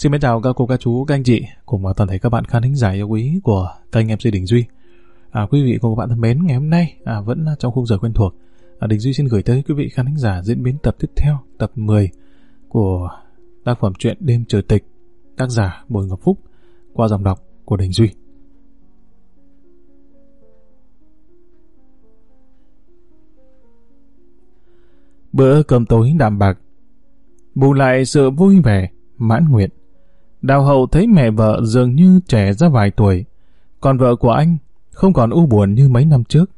Xin mến chào các cô, các chú, các anh chị cùng toàn thể các bạn khán thính giả yêu quý của kênh MC Đình Duy. À, quý vị cùng các bạn thân mến, ngày hôm nay à, vẫn trong khung giờ quen thuộc. À, Đình Duy xin gửi tới quý vị khán thính giả diễn biến tập tiếp theo, tập 10 của tác phẩm truyện Đêm Trời Tịch, tác giả Bùi Ngọc Phúc qua dòng đọc của Đình Duy. Bữa cơm tối đạm bạc bù lại sự vui vẻ, mãn nguyện. Đào hậu thấy mẹ vợ dường như trẻ ra vài tuổi, còn vợ của anh không còn u buồn như mấy năm trước.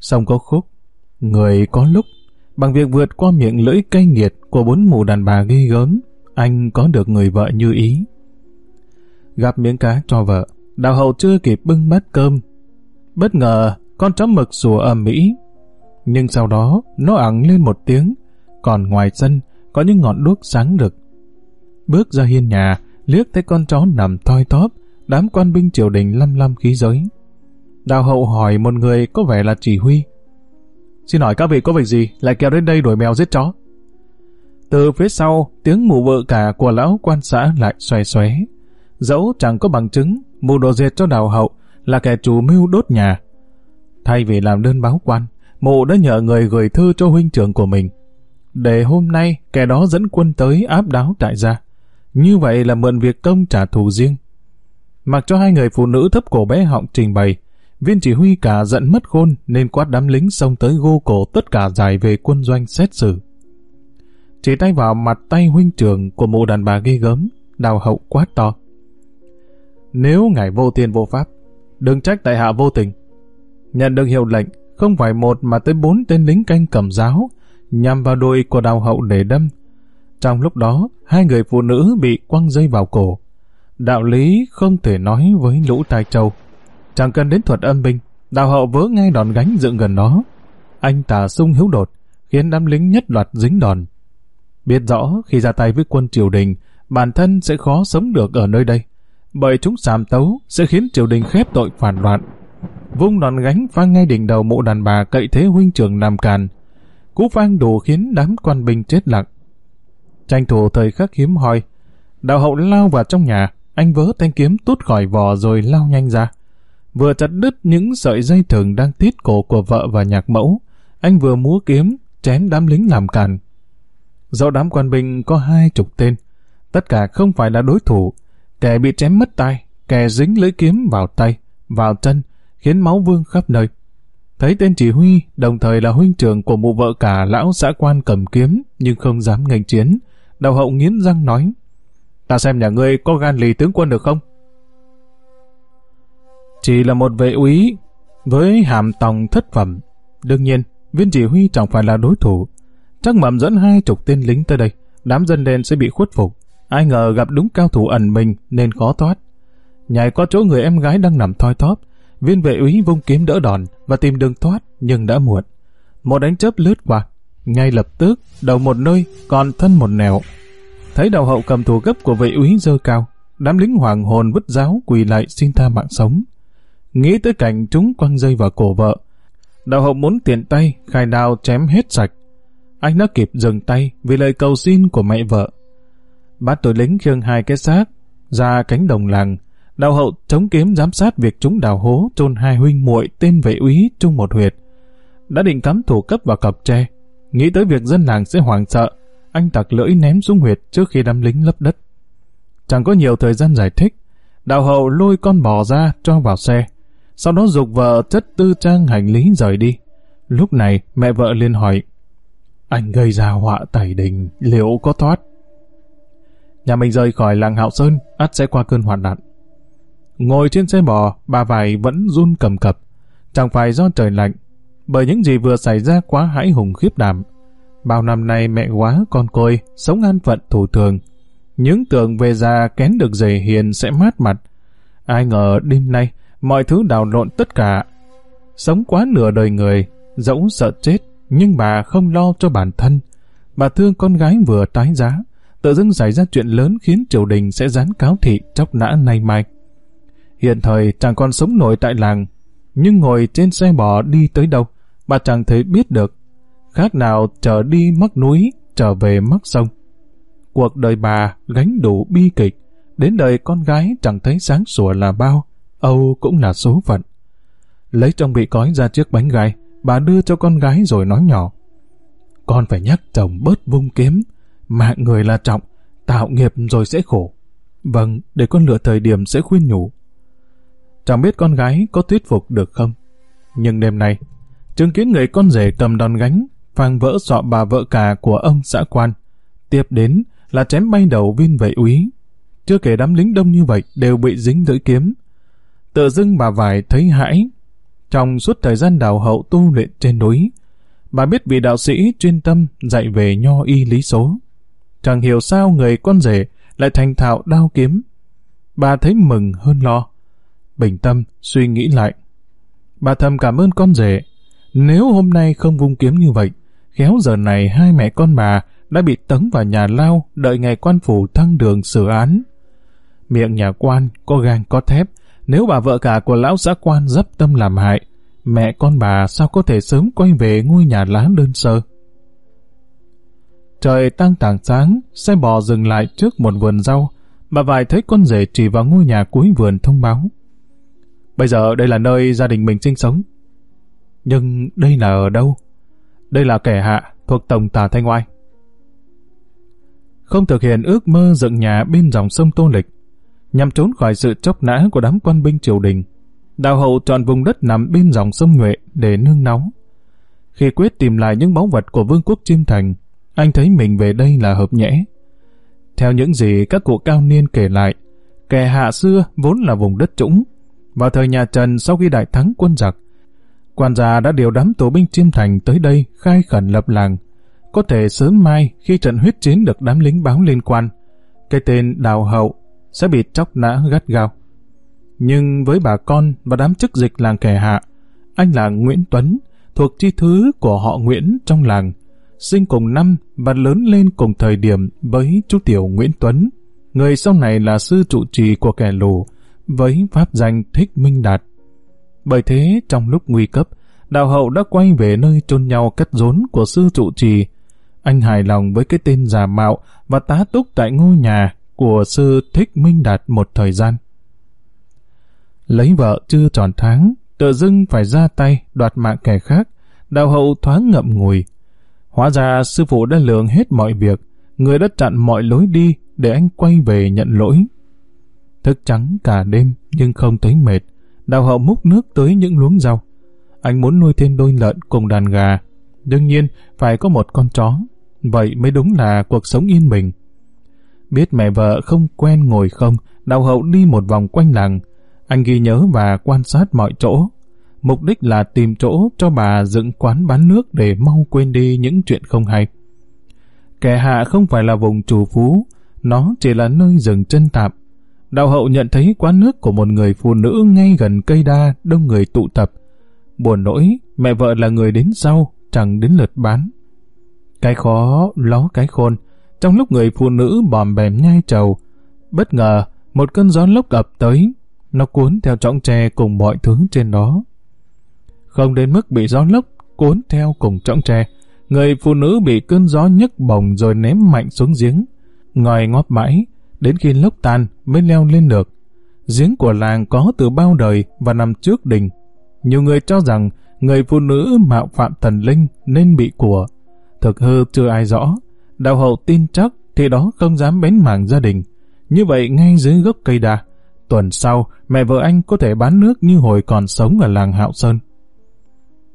Xong có khúc, người có lúc, bằng việc vượt qua miệng lưỡi cay nghiệt của bốn mụ đàn bà ghi gớm, anh có được người vợ như ý. Gặp miếng cá cho vợ, đào hậu chưa kịp bưng bát cơm. Bất ngờ, con chó mực sủa ầm mỹ. Nhưng sau đó, nó ẳng lên một tiếng, còn ngoài sân, có những ngọn đuốc sáng rực. Bước ra hiên nhà, liếc thấy con chó nằm thoi tóp, đám quan binh triều đình lăm lăm khí giới. Đào hậu hỏi một người có vẻ là chỉ huy. Xin hỏi các vị có việc gì lại kéo đến đây đuổi mèo giết chó? Từ phía sau, tiếng mù vợ cả của lão quan xã lại xoay xoé. Dẫu chẳng có bằng chứng, mù đồ diệt cho đào hậu là kẻ chủ mưu đốt nhà. Thay vì làm đơn báo quan, mụ đã nhờ người gửi thư cho huynh trưởng của mình để hôm nay kẻ đó dẫn quân tới áp đáo trại gia. Như vậy là mượn việc công trả thù riêng. Mặc cho hai người phụ nữ thấp cổ bé họng trình bày, viên chỉ huy cả giận mất khôn nên quát đám lính xông tới gô cổ tất cả giải về quân doanh xét xử. Chỉ tay vào mặt tay huynh trưởng của mụ đàn bà ghê gớm, đào hậu quát to. Nếu ngài vô tiền vô pháp, đừng trách tại hạ vô tình. Nhận được hiệu lệnh, không phải một mà tới bốn tên lính canh cầm giáo, nhằm vào đuôi của đào hậu để đâm. Trong lúc đó, hai người phụ nữ bị quăng dây vào cổ. Đạo lý không thể nói với lũ tai châu. Chẳng cần đến thuật âm binh, đào hậu vớ ngay đòn gánh dựng gần đó. Anh tà sung hiếu đột, khiến đám lính nhất loạt dính đòn. Biết rõ khi ra tay với quân triều đình, bản thân sẽ khó sống được ở nơi đây. Bởi chúng sàm tấu sẽ khiến triều đình khép tội phản loạn. Vung đòn gánh phang ngay đỉnh đầu mộ đàn bà cậy thế huynh trưởng làm càn, cú phang đủ khiến đám quan binh chết lặng. Tranh thủ thời khắc hiếm hoi, đạo hậu lao vào trong nhà, anh vớ thanh kiếm tút khỏi vò rồi lao nhanh ra. Vừa chặt đứt những sợi dây thừng đang tít cổ của vợ và nhạc mẫu, anh vừa múa kiếm, chém đám lính làm càn. Do đám quan binh có hai chục tên, tất cả không phải là đối thủ, kẻ bị chém mất tay, kẻ dính lưỡi kiếm vào tay, vào chân, khiến máu vương khắp nơi. Thấy tên chỉ huy, đồng thời là huynh trưởng của mụ vợ cả lão xã quan cầm kiếm, nhưng không dám nghênh chiến. Đầu hậu nghiến răng nói, ta xem nhà ngươi có gan lì tướng quân được không? Chỉ là một vệ úy, với hàm tòng thất phẩm. Đương nhiên, viên chỉ huy chẳng phải là đối thủ. Chắc mầm dẫn hai chục tên lính tới đây, đám dân đen sẽ bị khuất phục. Ai ngờ gặp đúng cao thủ ẩn mình nên khó thoát. Nhảy qua chỗ người em gái đang nằm thoi thóp, Viên vệ úy vung kiếm đỡ đòn và tìm đường thoát nhưng đã muộn. Một đánh chớp lướt qua, ngay lập tức đầu một nơi còn thân một nẻo. Thấy đầu hậu cầm thù gấp của vệ úy dơ cao, đám lính hoàng hồn vứt giáo quỳ lại xin tha mạng sống. Nghĩ tới cảnh chúng quăng dây vào cổ vợ, đạo hậu muốn tiện tay khai đao chém hết sạch. Anh đã kịp dừng tay vì lời cầu xin của mẹ vợ. Bắt tội lính khiêng hai cái xác ra cánh đồng làng Đạo hậu chống kiếm giám sát việc chúng đào hố chôn hai huynh muội tên vệ úy chung một huyệt. Đã định cắm thủ cấp vào cọc tre. Nghĩ tới việc dân làng sẽ hoảng sợ, anh tặc lưỡi ném xuống huyệt trước khi đám lính lấp đất. Chẳng có nhiều thời gian giải thích. Đạo hậu lôi con bò ra cho vào xe. Sau đó dục vợ chất tư trang hành lý rời đi. Lúc này mẹ vợ liền hỏi Anh gây ra họa tẩy đình liệu có thoát? Nhà mình rời khỏi làng Hạo Sơn ắt sẽ qua cơn hoạn nạn. Ngồi trên xe bò, bà vải vẫn run cầm cập. Chẳng phải do trời lạnh, bởi những gì vừa xảy ra quá hãi hùng khiếp đảm. Bao năm nay mẹ quá con côi, sống an phận thủ thường. Những tưởng về già kén được dày hiền sẽ mát mặt. Ai ngờ đêm nay, mọi thứ đào lộn tất cả. Sống quá nửa đời người, dẫu sợ chết, nhưng bà không lo cho bản thân. Bà thương con gái vừa tái giá, tự dưng xảy ra chuyện lớn khiến triều đình sẽ dán cáo thị chóc nã nay mai. Hiện thời chàng còn sống nổi tại làng, nhưng ngồi trên xe bò đi tới đâu, bà chẳng thể biết được. Khác nào trở đi mắc núi, trở về mắc sông. cuộc đời bà gánh đủ bi kịch, đến đời con gái chẳng thấy sáng sủa là bao, Âu cũng là số phận. Lấy trong bị cói ra chiếc bánh gai, bà đưa cho con gái rồi nói nhỏ. Con phải nhắc chồng bớt vung kiếm, mạng người là trọng, tạo nghiệp rồi sẽ khổ. Vâng, để con lựa thời điểm sẽ khuyên nhủ. Chẳng biết con gái có thuyết phục được không? Nhưng đêm nay, chứng kiến người con rể cầm đòn gánh, phang vỡ sọ bà vợ cả của ông xã quan. Tiếp đến là chém bay đầu viên vệ úy. Chưa kể đám lính đông như vậy đều bị dính lưỡi kiếm. Tự dưng bà vải thấy hãi. Trong suốt thời gian đào hậu tu luyện trên núi, bà biết vị đạo sĩ chuyên tâm dạy về nho y lý số. Chẳng hiểu sao người con rể lại thành thạo đao kiếm. Bà thấy mừng hơn lo. Bình tâm, suy nghĩ lại. Bà thầm cảm ơn con rể. Nếu hôm nay không vung kiếm như vậy, khéo giờ này hai mẹ con bà đã bị tống vào nhà lao đợi ngày quan phủ thăng đường xử án. Miệng nhà quan có gan có thép, nếu bà vợ cả của lão xã quan dấp tâm làm hại, mẹ con bà sao có thể sớm quay về ngôi nhà lá đơn sơ. Trời tăng tảng sáng, xe bò dừng lại trước một vườn rau. Bà vài thấy con rể chỉ vào ngôi nhà cuối vườn thông báo. Bây giờ đây là nơi gia đình mình sinh sống. Nhưng đây là ở đâu? Đây là kẻ hạ thuộc tổng tà Thanh Oai. Không thực hiện ước mơ dựng nhà bên dòng sông Tô Lịch, nhằm trốn khỏi sự chốc nã của đám quan binh triều đình. Đào hậu chọn vùng đất nằm bên dòng sông Nhuệ để nương náu. Khi quyết tìm lại những báu vật của vương quốc Chiêm Thành, anh thấy mình về đây là hợp nhẽ. Theo những gì các cụ cao niên kể lại, kẻ hạ xưa vốn là vùng đất trũng. Vào thời nhà Trần sau khi đại thắng quân giặc, quan gia đã điều đám tù binh chiêm thành tới đây khai khẩn lập làng. Có thể sớm mai khi trận huyết chiến được đám lính báo liên quan, cái tên đào hậu sẽ bị chóc nã gắt gao. Nhưng với bà con và đám chức dịch làng kẻ hạ, anh là Nguyễn Tuấn, thuộc chi thứ của họ Nguyễn trong làng, sinh cùng năm và lớn lên cùng thời điểm với chú tiểu Nguyễn Tuấn, người sau này là sư trụ trì của kẻ lù, với pháp danh Thích Minh Đạt. Bởi thế, trong lúc nguy cấp, đạo hậu đã quay về nơi chôn nhau cất rốn của sư trụ trì. Anh hài lòng với cái tên giả mạo và tá túc tại ngôi nhà của sư Thích Minh Đạt một thời gian. Lấy vợ chưa tròn tháng, tự dưng phải ra tay đoạt mạng kẻ khác, đạo hậu thoáng ngậm ngùi, Hóa ra sư phụ đã lường hết mọi việc, người đã chặn mọi lối đi để anh quay về nhận lỗi. Thức trắng cả đêm nhưng không thấy mệt, đào hậu múc nước tới những luống rau. Anh muốn nuôi thêm đôi lợn cùng đàn gà. Đương nhiên phải có một con chó, vậy mới đúng là cuộc sống yên bình. Biết mẹ vợ không quen ngồi không, đào hậu đi một vòng quanh làng. Anh ghi nhớ và quan sát mọi chỗ, mục đích là tìm chỗ cho bà dựng quán bán nước để mau quên đi những chuyện không hay. Kẻ hạ không phải là vùng chủ phú, nó chỉ là nơi dừng chân tạm. Đạo hậu nhận thấy quán nước của một người phụ nữ ngay gần cây đa đông người tụ tập. Buồn nỗi, mẹ vợ là người đến sau, chẳng đến lượt bán. Cái khó, ló cái khôn. Trong lúc người phụ nữ bòm bèm nhai trầu, bất ngờ, một cơn gió lốc ập tới, nó cuốn theo trọng tre cùng mọi thứ trên đó không đến mức bị gió lốc cuốn theo cùng trọng tre. Người phụ nữ bị cơn gió nhấc bồng rồi ném mạnh xuống giếng. Ngòi ngóp mãi, đến khi lốc tan mới leo lên được. Giếng của làng có từ bao đời và nằm trước đình. Nhiều người cho rằng người phụ nữ mạo phạm thần linh nên bị của. Thực hư chưa ai rõ. Đạo hậu tin chắc thì đó không dám bén mảng gia đình. Như vậy ngay dưới gốc cây đa. Tuần sau, mẹ vợ anh có thể bán nước như hồi còn sống ở làng Hạo Sơn.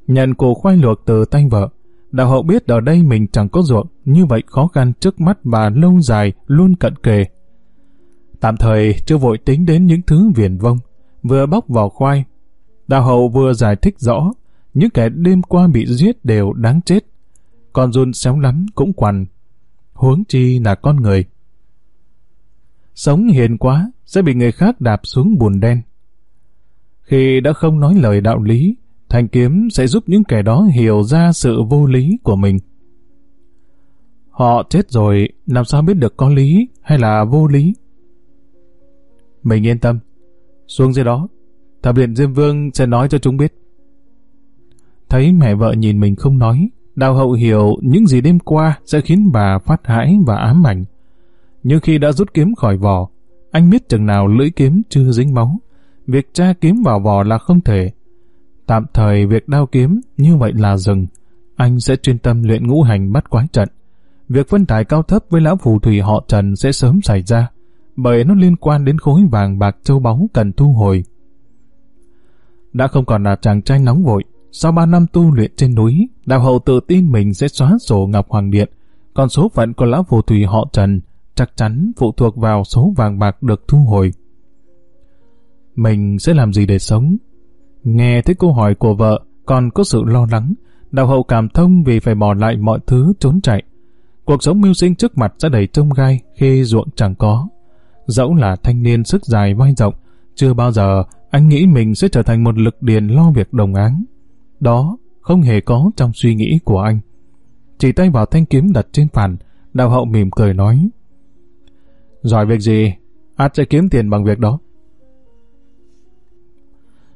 Nhận củ khoai luộc từ tay vợ. Đạo hậu biết ở đây mình chẳng có ruộng, như vậy khó khăn trước mắt và lâu dài luôn cận kề. Tạm thời chưa vội tính đến những thứ viền vông, vừa bóc vào khoai. đào hậu vừa giải thích rõ, những kẻ đêm qua bị giết đều đáng chết. Con run xéo lắm cũng quằn. Huống chi là con người. Sống hiền quá, sẽ bị người khác đạp xuống bùn đen. Khi đã không nói lời đạo lý, Thanh kiếm sẽ giúp những kẻ đó hiểu ra sự vô lý của mình. Họ chết rồi, làm sao biết được có lý hay là vô lý? Mình yên tâm. Xuống dưới đó, thập điện Diêm Vương sẽ nói cho chúng biết. Thấy mẹ vợ nhìn mình không nói, đào hậu hiểu những gì đêm qua sẽ khiến bà phát hãi và ám ảnh. Nhưng khi đã rút kiếm khỏi vỏ, anh biết chừng nào lưỡi kiếm chưa dính máu. Việc tra kiếm vào vỏ là không thể. Tạm thời việc đao kiếm như vậy là dừng. Anh sẽ chuyên tâm luyện ngũ hành bắt quái trận. Việc phân tải cao thấp với lão phù thủy họ Trần sẽ sớm xảy ra, bởi nó liên quan đến khối vàng bạc châu báu cần thu hồi. Đã không còn là chàng trai nóng vội, sau ba năm tu luyện trên núi, đạo hậu tự tin mình sẽ xóa sổ Ngọc Hoàng Điện, còn số phận của lão phù thủy họ Trần chắc chắn phụ thuộc vào số vàng bạc được thu hồi. Mình sẽ làm gì để sống? Nghe thấy câu hỏi của vợ, còn có sự lo lắng, đạo hậu cảm thông vì phải bỏ lại mọi thứ trốn chạy. Cuộc sống mưu sinh trước mặt sẽ đầy trông gai khi ruộng chẳng có. Dẫu là thanh niên sức dài vai rộng, chưa bao giờ anh nghĩ mình sẽ trở thành một lực điền lo việc đồng áng. Đó không hề có trong suy nghĩ của anh. Chỉ tay vào thanh kiếm đặt trên phản, đạo hậu mỉm cười nói. Giỏi việc gì, át sẽ kiếm tiền bằng việc đó.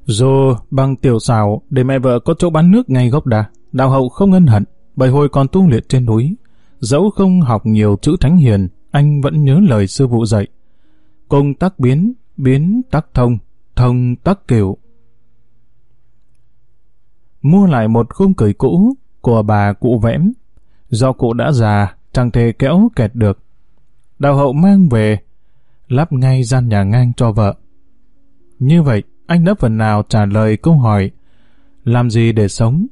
Dù bằng tiểu xào để mẹ vợ có chỗ bán nước ngay gốc đà, đạo hậu không ân hận, bởi hồi còn tu luyện trên núi. Dẫu không học nhiều chữ thánh hiền, anh vẫn nhớ lời sư phụ dạy. Công tắc biến, biến tắc thông, thông tắc kiểu. Mua lại một khung cởi cũ của bà cụ vẽm. Do cụ đã già, chẳng thể kéo kẹt được. đào hậu mang về, lắp ngay gian nhà ngang cho vợ. Như vậy, anh đã phần nào trả lời câu hỏi làm gì để sống?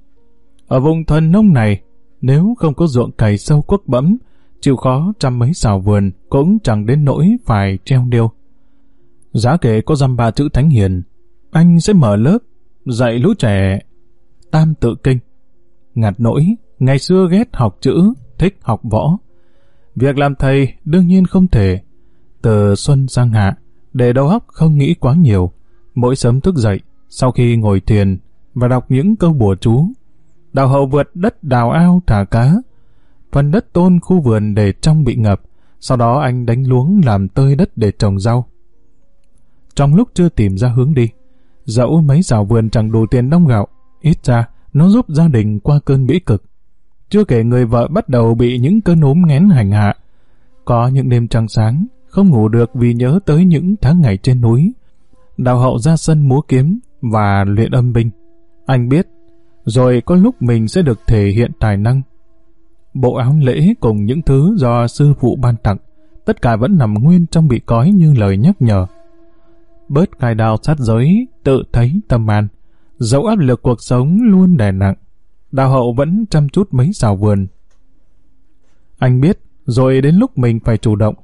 Ở vùng thuần nông này, nếu không có ruộng cày sâu quốc bẫm, chịu khó trăm mấy xào vườn cũng chẳng đến nỗi phải treo điêu. Giá kể có dăm ba chữ thánh hiền, anh sẽ mở lớp, dạy lũ trẻ tam tự kinh. Ngặt nỗi, ngày xưa ghét học chữ, thích học võ. Việc làm thầy đương nhiên không thể. Từ xuân sang hạ, để đầu óc không nghĩ quá nhiều. Mỗi sớm thức dậy, sau khi ngồi thiền và đọc những câu bùa chú, đào hậu vượt đất đào ao thả cá. Phần đất tôn khu vườn để trong bị ngập, sau đó anh đánh luống làm tơi đất để trồng rau. Trong lúc chưa tìm ra hướng đi, dẫu mấy rào vườn chẳng đủ tiền đông gạo, ít ra nó giúp gia đình qua cơn bĩ cực. Chưa kể người vợ bắt đầu bị những cơn ốm nghén hành hạ. Có những đêm trăng sáng, không ngủ được vì nhớ tới những tháng ngày trên núi. Đào hậu ra sân múa kiếm và luyện âm binh. Anh biết, rồi có lúc mình sẽ được thể hiện tài năng. Bộ áo lễ cùng những thứ do sư phụ ban tặng, tất cả vẫn nằm nguyên trong bị cói như lời nhắc nhở. Bớt cài đào sát giới, tự thấy tâm an. Dẫu áp lực cuộc sống luôn đè nặng, đào hậu vẫn chăm chút mấy xào vườn. Anh biết, rồi đến lúc mình phải chủ động.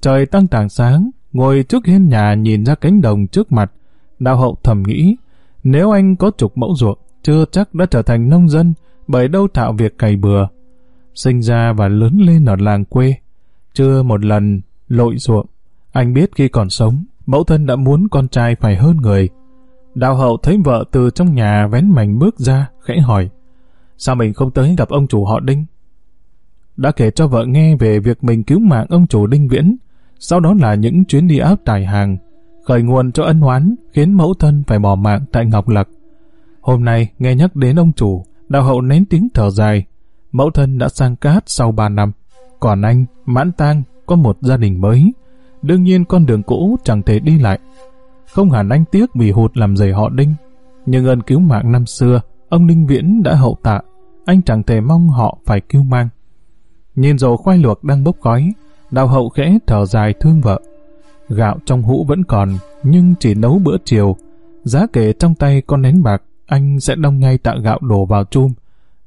Trời tăng tảng sáng, ngồi trước hiên nhà nhìn ra cánh đồng trước mặt, đào hậu thầm nghĩ, nếu anh có chục mẫu ruộng, chưa chắc đã trở thành nông dân, bởi đâu thạo việc cày bừa. Sinh ra và lớn lên ở làng quê, chưa một lần lội ruộng. Anh biết khi còn sống, mẫu thân đã muốn con trai phải hơn người, Đào hậu thấy vợ từ trong nhà vén mảnh bước ra, khẽ hỏi. Sao mình không tới gặp ông chủ họ Đinh? Đã kể cho vợ nghe về việc mình cứu mạng ông chủ Đinh Viễn, sau đó là những chuyến đi áp tải hàng, khởi nguồn cho ân oán khiến mẫu thân phải bỏ mạng tại Ngọc Lặc. Hôm nay nghe nhắc đến ông chủ, đào hậu nén tiếng thở dài. Mẫu thân đã sang cát sau ba năm, còn anh, mãn tang, có một gia đình mới. Đương nhiên con đường cũ chẳng thể đi lại. Không hẳn anh tiếc vì hụt làm giày họ Đinh. Nhưng ơn cứu mạng năm xưa, ông Đinh Viễn đã hậu tạ. Anh chẳng thể mong họ phải cứu mang. Nhìn dầu khoai luộc đang bốc khói, đào hậu khẽ thở dài thương vợ. Gạo trong hũ vẫn còn, nhưng chỉ nấu bữa chiều. Giá kể trong tay con nén bạc, anh sẽ đông ngay tạ gạo đổ vào chum.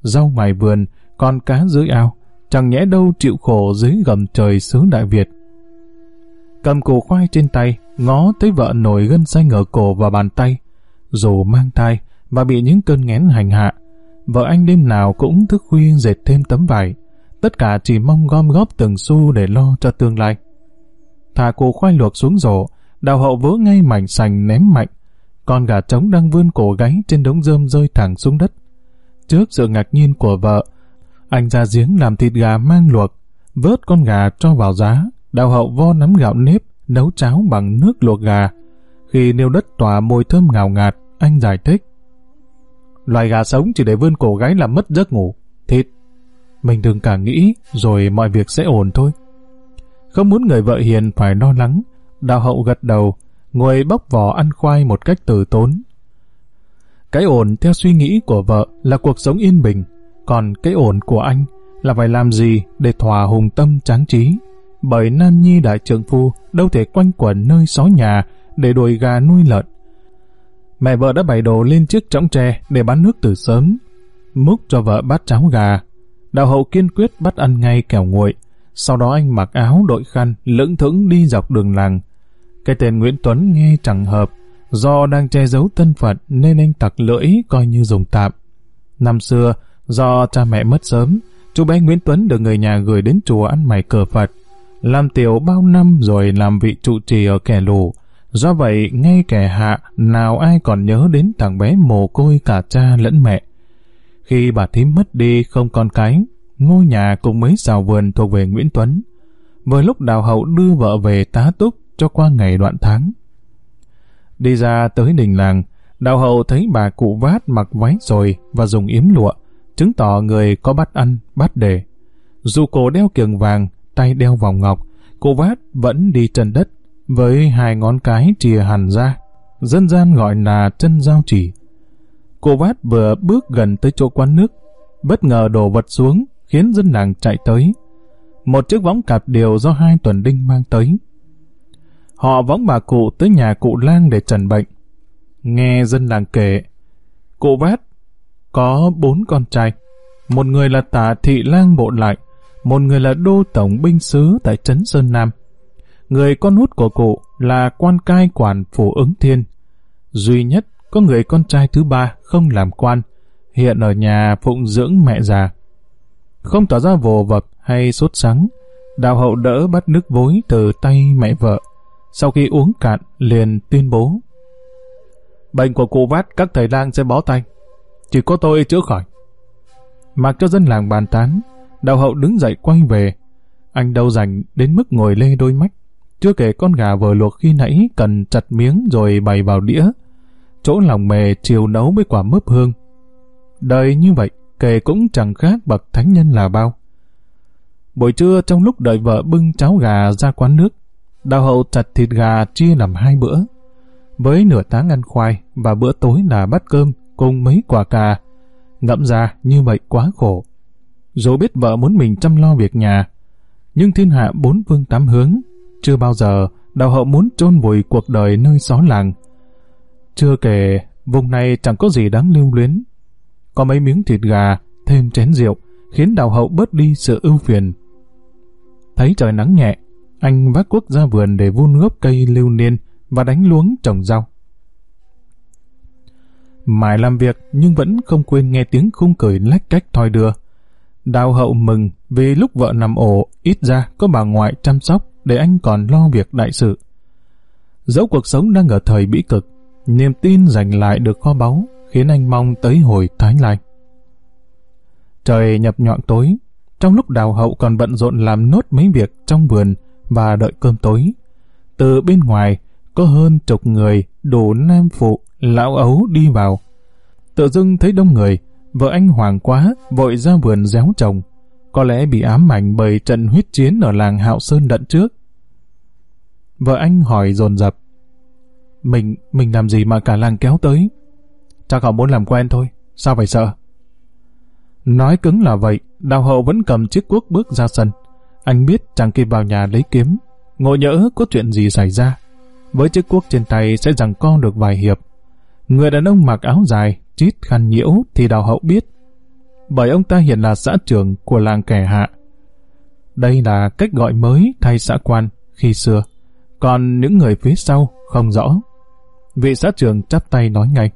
Rau ngoài vườn, con cá dưới ao, chẳng nhẽ đâu chịu khổ dưới gầm trời xứ Đại Việt. Cầm củ khoai trên tay, ngó thấy vợ nổi gân xanh ở cổ và bàn tay. Dù mang thai và bị những cơn nghén hành hạ, vợ anh đêm nào cũng thức khuya dệt thêm tấm vải. Tất cả chỉ mong gom góp từng xu để lo cho tương lai. Thả củ khoai luộc xuống rổ, đào hậu vỡ ngay mảnh sành ném mạnh. Con gà trống đang vươn cổ gáy trên đống rơm rơi thẳng xuống đất. Trước sự ngạc nhiên của vợ, anh ra giếng làm thịt gà mang luộc, vớt con gà cho vào giá, đào hậu vo nắm gạo nếp, nấu cháo bằng nước luộc gà. Khi nêu đất tỏa mùi thơm ngào ngạt, anh giải thích. Loài gà sống chỉ để vươn cổ gáy làm mất giấc ngủ. Thịt. Mình đừng cả nghĩ, rồi mọi việc sẽ ổn thôi. Không muốn người vợ hiền phải lo lắng, đào hậu gật đầu, ngồi bóc vỏ ăn khoai một cách từ tốn. Cái ổn theo suy nghĩ của vợ là cuộc sống yên bình, còn cái ổn của anh là phải làm gì để thỏa hùng tâm tráng trí. Bởi Nam Nhi đại trượng phu đâu thể quanh quẩn nơi xó nhà để đuổi gà nuôi lợn. Mẹ vợ đã bày đồ lên chiếc trống tre để bán nước từ sớm. Múc cho vợ bát cháo gà. Đạo hậu kiên quyết bắt ăn ngay kẻo nguội. Sau đó anh mặc áo đội khăn, lững thững đi dọc đường làng. Cái tên Nguyễn Tuấn nghe chẳng hợp, do đang che giấu thân phận nên anh tặc lưỡi coi như dùng tạm. Năm xưa, do cha mẹ mất sớm, chú bé Nguyễn Tuấn được người nhà gửi đến chùa ăn mày cờ Phật. Làm tiểu bao năm rồi làm vị trụ trì ở kẻ lù. Do vậy, ngay kẻ hạ, nào ai còn nhớ đến thằng bé mồ côi cả cha lẫn mẹ. Khi bà thím mất đi không con cái, ngôi nhà cùng mấy xào vườn thuộc về Nguyễn Tuấn. Vừa lúc đào hậu đưa vợ về tá túc cho qua ngày đoạn tháng. Đi ra tới đình làng, đào hậu thấy bà cụ vát mặc váy rồi và dùng yếm lụa, chứng tỏ người có bắt ăn, bắt đề. Dù cổ đeo kiềng vàng, tay đeo vòng ngọc, cụ vát vẫn đi chân đất, với hai ngón cái chìa hẳn ra. Dân gian gọi là chân giao chỉ. Cô vát vừa bước gần tới chỗ quán nước, bất ngờ đổ vật xuống, khiến dân làng chạy tới. Một chiếc võng cạp điều do hai tuần đinh mang tới. Họ võng bà cụ tới nhà cụ lang để trần bệnh. Nghe dân làng kể, cụ vát có bốn con trai. Một người là tả thị lang bộ lại, một người là đô tổng binh sứ tại Trấn Sơn Nam. Người con út của cụ là quan cai quản phủ ứng thiên. Duy nhất có người con trai thứ ba không làm quan, hiện ở nhà phụng dưỡng mẹ già. Không tỏ ra vồ vập hay sốt sắng, đào hậu đỡ bắt nước vối từ tay mẹ vợ. Sau khi uống cạn, liền tuyên bố. Bệnh của cụ vát các thầy lang sẽ bó tay. Chỉ có tôi chữa khỏi. Mặc cho dân làng bàn tán, đào hậu đứng dậy quay về. Anh đâu dành đến mức ngồi lê đôi mắt. Chưa kể con gà vừa luộc khi nãy cần chặt miếng rồi bày vào đĩa. Chỗ lòng mề chiều nấu với quả mướp hương. Đời như vậy, kể cũng chẳng khác bậc thánh nhân là bao. Buổi trưa trong lúc đợi vợ bưng cháo gà ra quán nước, đào hậu chặt thịt gà chia làm hai bữa. Với nửa tháng ăn khoai và bữa tối là bát cơm cùng mấy quả cà. Ngẫm ra như vậy quá khổ. Dù biết vợ muốn mình chăm lo việc nhà, nhưng thiên hạ bốn phương tám hướng, chưa bao giờ đào hậu muốn chôn vùi cuộc đời nơi xó làng. Chưa kể, vùng này chẳng có gì đáng lưu luyến. Có mấy miếng thịt gà, thêm chén rượu, khiến đào hậu bớt đi sự ưu phiền. Thấy trời nắng nhẹ, anh vác cuốc ra vườn để vun gốc cây lưu niên và đánh luống trồng rau. Mãi làm việc nhưng vẫn không quên nghe tiếng khung cười lách cách thoi đưa. Đào hậu mừng vì lúc vợ nằm ổ, ít ra có bà ngoại chăm sóc để anh còn lo việc đại sự. Dẫu cuộc sống đang ở thời bĩ cực, niềm tin giành lại được kho báu khiến anh mong tới hồi Thái Lai. Trời nhập nhọn tối, trong lúc đào hậu còn bận rộn làm nốt mấy việc trong vườn và đợi cơm tối. Từ bên ngoài, có hơn chục người đủ nam phụ, lão ấu đi vào. Tự dưng thấy đông người, vợ anh hoàng quá, vội ra vườn réo chồng. Có lẽ bị ám ảnh bởi trận huyết chiến ở làng Hạo Sơn đận trước. Vợ anh hỏi dồn dập Mình, mình làm gì mà cả làng kéo tới? Chắc họ muốn làm quen thôi, sao phải sợ? Nói cứng là vậy, đào hậu vẫn cầm chiếc cuốc bước ra sân. Anh biết chàng kịp vào nhà lấy kiếm. Ngộ nhỡ có chuyện gì xảy ra. Với chiếc cuốc trên tay sẽ rằng con được vài hiệp. Người đàn ông mặc áo dài, chít khăn nhiễu thì đào hậu biết. Bởi ông ta hiện là xã trưởng của làng kẻ hạ. Đây là cách gọi mới thay xã quan khi xưa. Còn những người phía sau không rõ. Vị xã trưởng chắp tay nói ngay.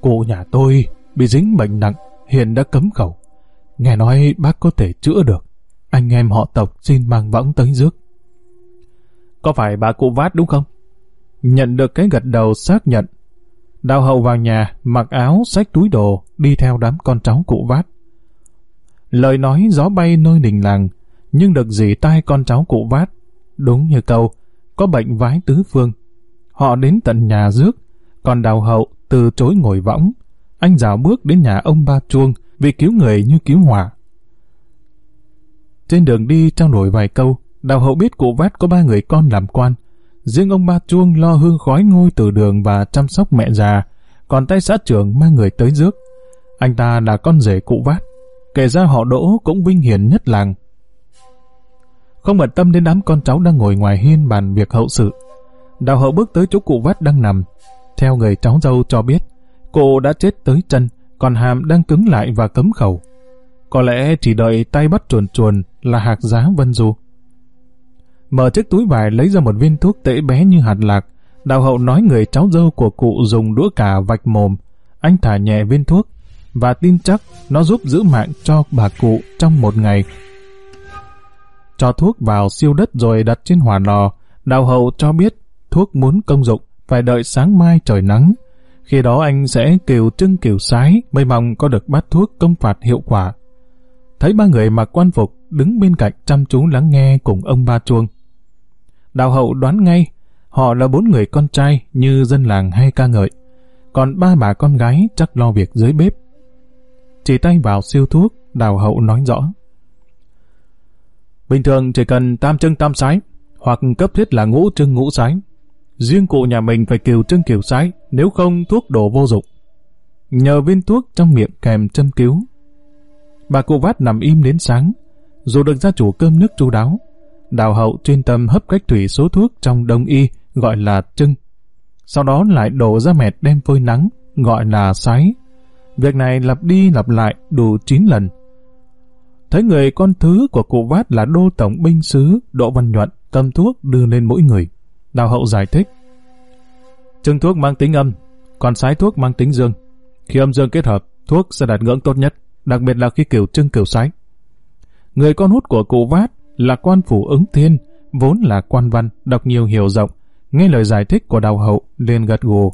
Cụ nhà tôi bị dính bệnh nặng, hiện đã cấm khẩu. Nghe nói bác có thể chữa được. Anh em họ tộc xin mang võng tới rước. Có phải bà cụ vát đúng không? Nhận được cái gật đầu xác nhận. Đào hậu vào nhà, mặc áo, xách túi đồ, đi theo đám con cháu cụ vát. Lời nói gió bay nơi đình làng, nhưng được dì tai con cháu cụ vát. Đúng như câu, có bệnh vái tứ phương. Họ đến tận nhà rước, còn đào hậu từ chối ngồi võng. Anh rào bước đến nhà ông ba chuông vì cứu người như cứu hỏa. Trên đường đi trao đổi vài câu, Đào hậu biết cụ vát có ba người con làm quan. Riêng ông ba chuông lo hương khói ngôi từ đường và chăm sóc mẹ già, còn tay xã trưởng mang người tới rước. Anh ta là con rể cụ vát, kể ra họ đỗ cũng vinh hiển nhất làng. Không bận tâm đến đám con cháu đang ngồi ngoài hiên bàn việc hậu sự. Đào hậu bước tới chỗ cụ vát đang nằm. Theo người cháu dâu cho biết, cụ đã chết tới chân, còn hàm đang cứng lại và cấm khẩu. Có lẽ chỉ đợi tay bắt chuồn chuồn là hạc giá vân du. Mở chiếc túi vải lấy ra một viên thuốc tễ bé như hạt lạc. đạo hậu nói người cháu dâu của cụ dùng đũa cà vạch mồm. Anh thả nhẹ viên thuốc và tin chắc nó giúp giữ mạng cho bà cụ trong một ngày. Cho thuốc vào siêu đất rồi đặt trên hỏa lò. đạo hậu cho biết thuốc muốn công dụng, phải đợi sáng mai trời nắng. Khi đó anh sẽ kiều trưng kiều sái mây mong có được bát thuốc công phạt hiệu quả. Thấy ba người mặc quan phục đứng bên cạnh chăm chú lắng nghe cùng ông ba chuông. Đào hậu đoán ngay, họ là bốn người con trai như dân làng hay ca ngợi. Còn ba bà con gái chắc lo việc dưới bếp. Chỉ tay vào siêu thuốc, đào hậu nói rõ. Bình thường chỉ cần tam trưng tam sái, hoặc cấp thiết là ngũ trưng ngũ sái. Riêng cụ nhà mình phải kiều trưng kiều sái, nếu không thuốc đổ vô dụng. Nhờ viên thuốc trong miệng kèm châm cứu. Bà cụ vát nằm im đến sáng, dù được gia chủ cơm nước chu đáo, đào hậu chuyên tâm hấp cách thủy số thuốc trong đông y gọi là trưng. Sau đó lại đổ ra mẹt đem phơi nắng, gọi là sái. Việc này lặp đi lặp lại đủ 9 lần. Thấy người con thứ của cụ vát là đô tổng binh sứ Đỗ Văn Nhuận cầm thuốc đưa lên mỗi người. Đào hậu giải thích. Trưng thuốc mang tính âm, còn sái thuốc mang tính dương. Khi âm dương kết hợp, thuốc sẽ đạt ngưỡng tốt nhất, đặc biệt là khi kiểu trưng kiểu sái. Người con hút của cụ Vát là quan phủ ứng thiên, vốn là quan văn, đọc nhiều hiểu rộng, nghe lời giải thích của đào hậu liền gật gù.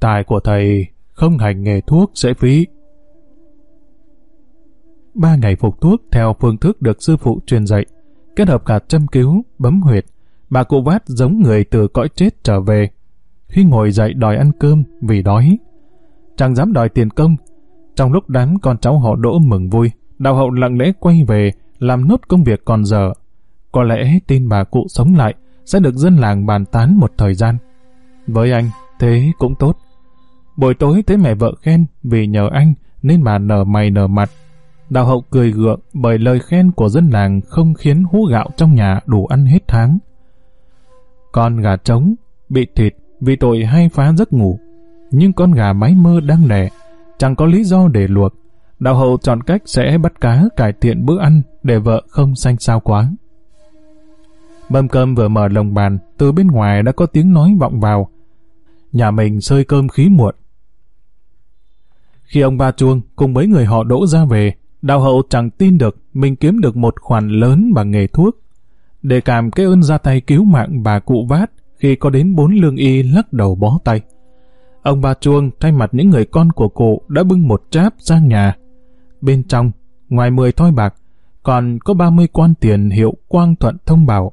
Tài của thầy không hành nghề thuốc sẽ phí. Ba ngày phục thuốc theo phương thức được sư phụ truyền dạy, kết hợp cả châm cứu, bấm huyệt, bà cụ vát giống người từ cõi chết trở về. Khi ngồi dậy đòi ăn cơm vì đói, chẳng dám đòi tiền công. Trong lúc đám con cháu họ đỗ mừng vui, Đào hậu lặng lẽ quay về, làm nốt công việc còn dở. Có lẽ tin bà cụ sống lại sẽ được dân làng bàn tán một thời gian. Với anh, thế cũng tốt. Buổi tối thấy mẹ vợ khen vì nhờ anh nên bà nở mày nở mặt. Đào hậu cười gượng bởi lời khen của dân làng không khiến hú gạo trong nhà đủ ăn hết tháng. Con gà trống, bị thịt vì tội hay phá giấc ngủ. Nhưng con gà mái mơ đang đẻ, chẳng có lý do để luộc đạo hậu chọn cách sẽ bắt cá cải thiện bữa ăn để vợ không xanh sao quá. Mâm cơm vừa mở lồng bàn, từ bên ngoài đã có tiếng nói vọng vào. Nhà mình sơi cơm khí muộn. Khi ông ba chuông cùng mấy người họ đỗ ra về, đạo hậu chẳng tin được mình kiếm được một khoản lớn bằng nghề thuốc. Để cảm cái ơn ra tay cứu mạng bà cụ vát khi có đến bốn lương y lắc đầu bó tay. Ông ba chuông thay mặt những người con của cụ đã bưng một cháp sang nhà Bên trong, ngoài 10 thoi bạc, còn có 30 quan tiền hiệu quang thuận thông bảo.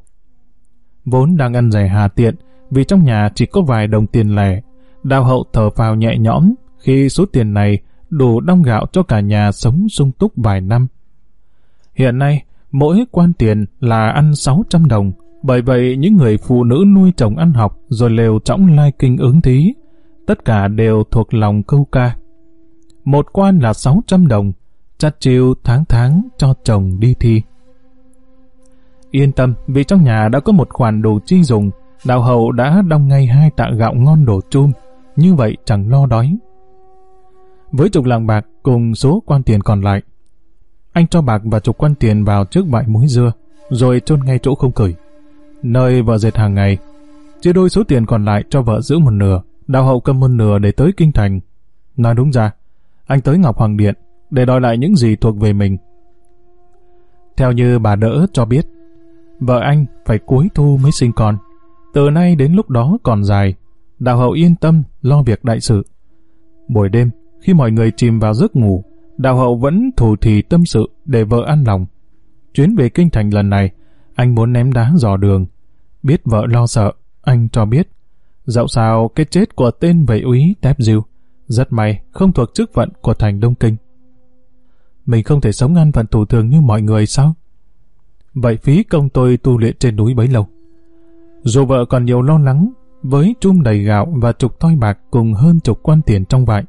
Vốn đang ăn rẻ hà tiện, vì trong nhà chỉ có vài đồng tiền lẻ, đào hậu thở phào nhẹ nhõm khi số tiền này đủ đong gạo cho cả nhà sống sung túc vài năm. Hiện nay, mỗi quan tiền là ăn 600 đồng, bởi vậy những người phụ nữ nuôi chồng ăn học rồi lều trõng lai kinh ứng thí, tất cả đều thuộc lòng câu ca. Một quan là 600 đồng, chắt chiêu tháng tháng cho chồng đi thi. Yên tâm, vì trong nhà đã có một khoản đồ chi dùng, đào hậu đã đong ngay hai tạ gạo ngon đổ chum, như vậy chẳng lo đói. Với chục lạng bạc cùng số quan tiền còn lại, anh cho bạc và chục quan tiền vào trước bãi muối dưa, rồi chôn ngay chỗ không cởi. Nơi vợ dệt hàng ngày, chia đôi số tiền còn lại cho vợ giữ một nửa, đào hậu cầm một nửa để tới kinh thành. Nói đúng ra, anh tới Ngọc Hoàng Điện để đòi lại những gì thuộc về mình. Theo như bà đỡ cho biết, vợ anh phải cuối thu mới sinh con. Từ nay đến lúc đó còn dài, đào hậu yên tâm lo việc đại sự. Buổi đêm, khi mọi người chìm vào giấc ngủ, đào hậu vẫn thủ thì tâm sự để vợ an lòng. Chuyến về kinh thành lần này, anh muốn ném đá dò đường. Biết vợ lo sợ, anh cho biết. Dạo sao cái chết của tên vệ úy Tép Diêu, rất may không thuộc chức phận của thành Đông Kinh. Mình không thể sống ăn phận thủ thường như mọi người sao? vậy phí công tôi tu luyện trên núi bấy lâu. Dù vợ còn nhiều lo lắng, với chum đầy gạo và chục toi bạc cùng hơn chục quan tiền trong vại,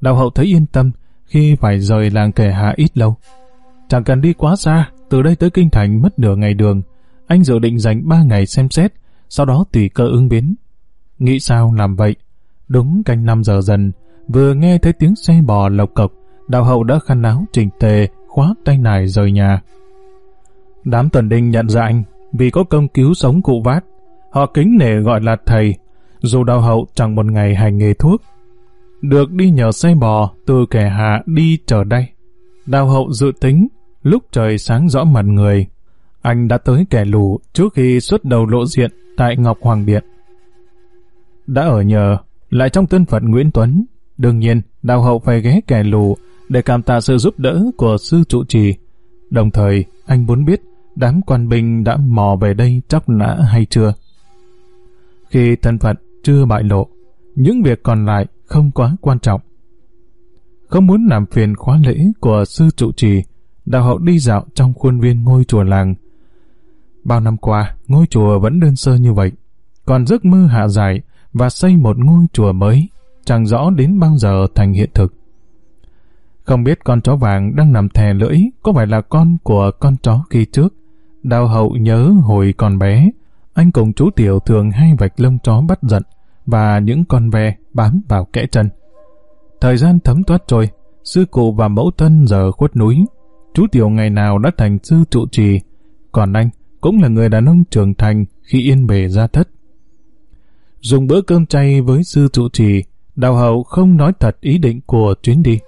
đạo hậu thấy yên tâm khi phải rời làng kẻ hạ ít lâu. Chẳng cần đi quá xa, từ đây tới Kinh Thành mất nửa ngày đường, anh dự định dành ba ngày xem xét, sau đó tùy cơ ứng biến. Nghĩ sao làm vậy? Đúng canh năm giờ dần, vừa nghe thấy tiếng xe bò lộc cộc, đạo hậu đã khăn áo chỉnh tề, khóa tay nải rời nhà. Đám tuần đinh nhận ra anh, vì có công cứu sống cụ vát. Họ kính nể gọi là thầy, dù đạo hậu chẳng một ngày hành nghề thuốc. Được đi nhờ xe bò từ kẻ hạ đi trở đây. đào hậu dự tính, lúc trời sáng rõ mặt người, anh đã tới kẻ lù trước khi xuất đầu lộ diện tại Ngọc Hoàng Điện. Đã ở nhờ, lại trong thân phận Nguyễn Tuấn, đương nhiên đào hậu phải ghé kẻ lù để cảm tạ sự giúp đỡ của sư trụ trì. Đồng thời, anh muốn biết đám quan binh đã mò về đây chóc nã hay chưa. Khi thân phận chưa bại lộ, những việc còn lại không quá quan trọng. Không muốn làm phiền khóa lễ của sư trụ trì, đạo hậu đi dạo trong khuôn viên ngôi chùa làng. Bao năm qua, ngôi chùa vẫn đơn sơ như vậy, còn giấc mơ hạ giải và xây một ngôi chùa mới, chẳng rõ đến bao giờ thành hiện thực. Không biết con chó vàng đang nằm thè lưỡi có phải là con của con chó khi trước. Đào hậu nhớ hồi còn bé, anh cùng chú Tiểu thường hay vạch lông chó bắt giận và những con ve bám vào kẽ chân. Thời gian thấm thoát trôi, sư cụ và mẫu thân giờ khuất núi. Chú Tiểu ngày nào đã thành sư trụ trì, còn anh cũng là người đàn ông trưởng thành khi yên bề ra thất. Dùng bữa cơm chay với sư trụ trì, đào hậu không nói thật ý định của chuyến đi.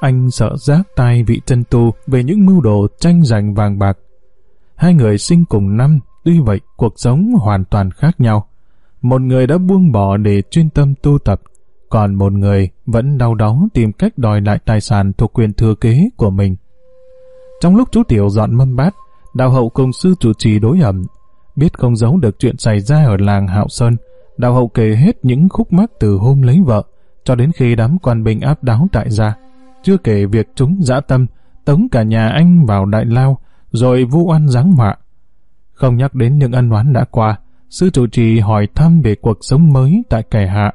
Anh sợ giác tai vị chân tu về những mưu đồ tranh giành vàng bạc. Hai người sinh cùng năm, tuy vậy cuộc sống hoàn toàn khác nhau. Một người đã buông bỏ để chuyên tâm tu tập, còn một người vẫn đau đớn tìm cách đòi lại tài sản thuộc quyền thừa kế của mình. Trong lúc chú Tiểu dọn mâm bát, đạo hậu cùng sư chủ trì đối ẩm, biết không giấu được chuyện xảy ra ở làng Hạo Sơn, đạo hậu kể hết những khúc mắc từ hôm lấy vợ, cho đến khi đám quan binh áp đáo tại gia chưa kể việc chúng dã tâm, tống cả nhà anh vào đại lao, rồi vu oan giáng họa. Không nhắc đến những ân oán đã qua, sư chủ trì hỏi thăm về cuộc sống mới tại kẻ hạ.